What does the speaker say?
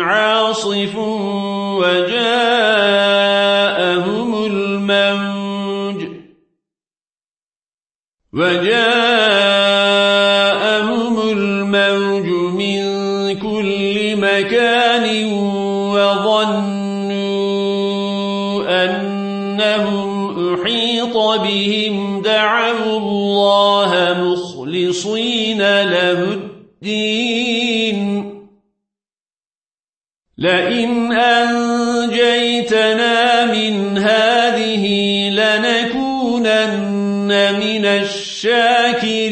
عاصف وجاءهم الموج. وجاءهم الموج من كل مكان وظنوا أنهم أحيط بهم. دعوا الله مخلصين له الدين. لئن أنجيتنا من هذه لنكونن من الشاكرين.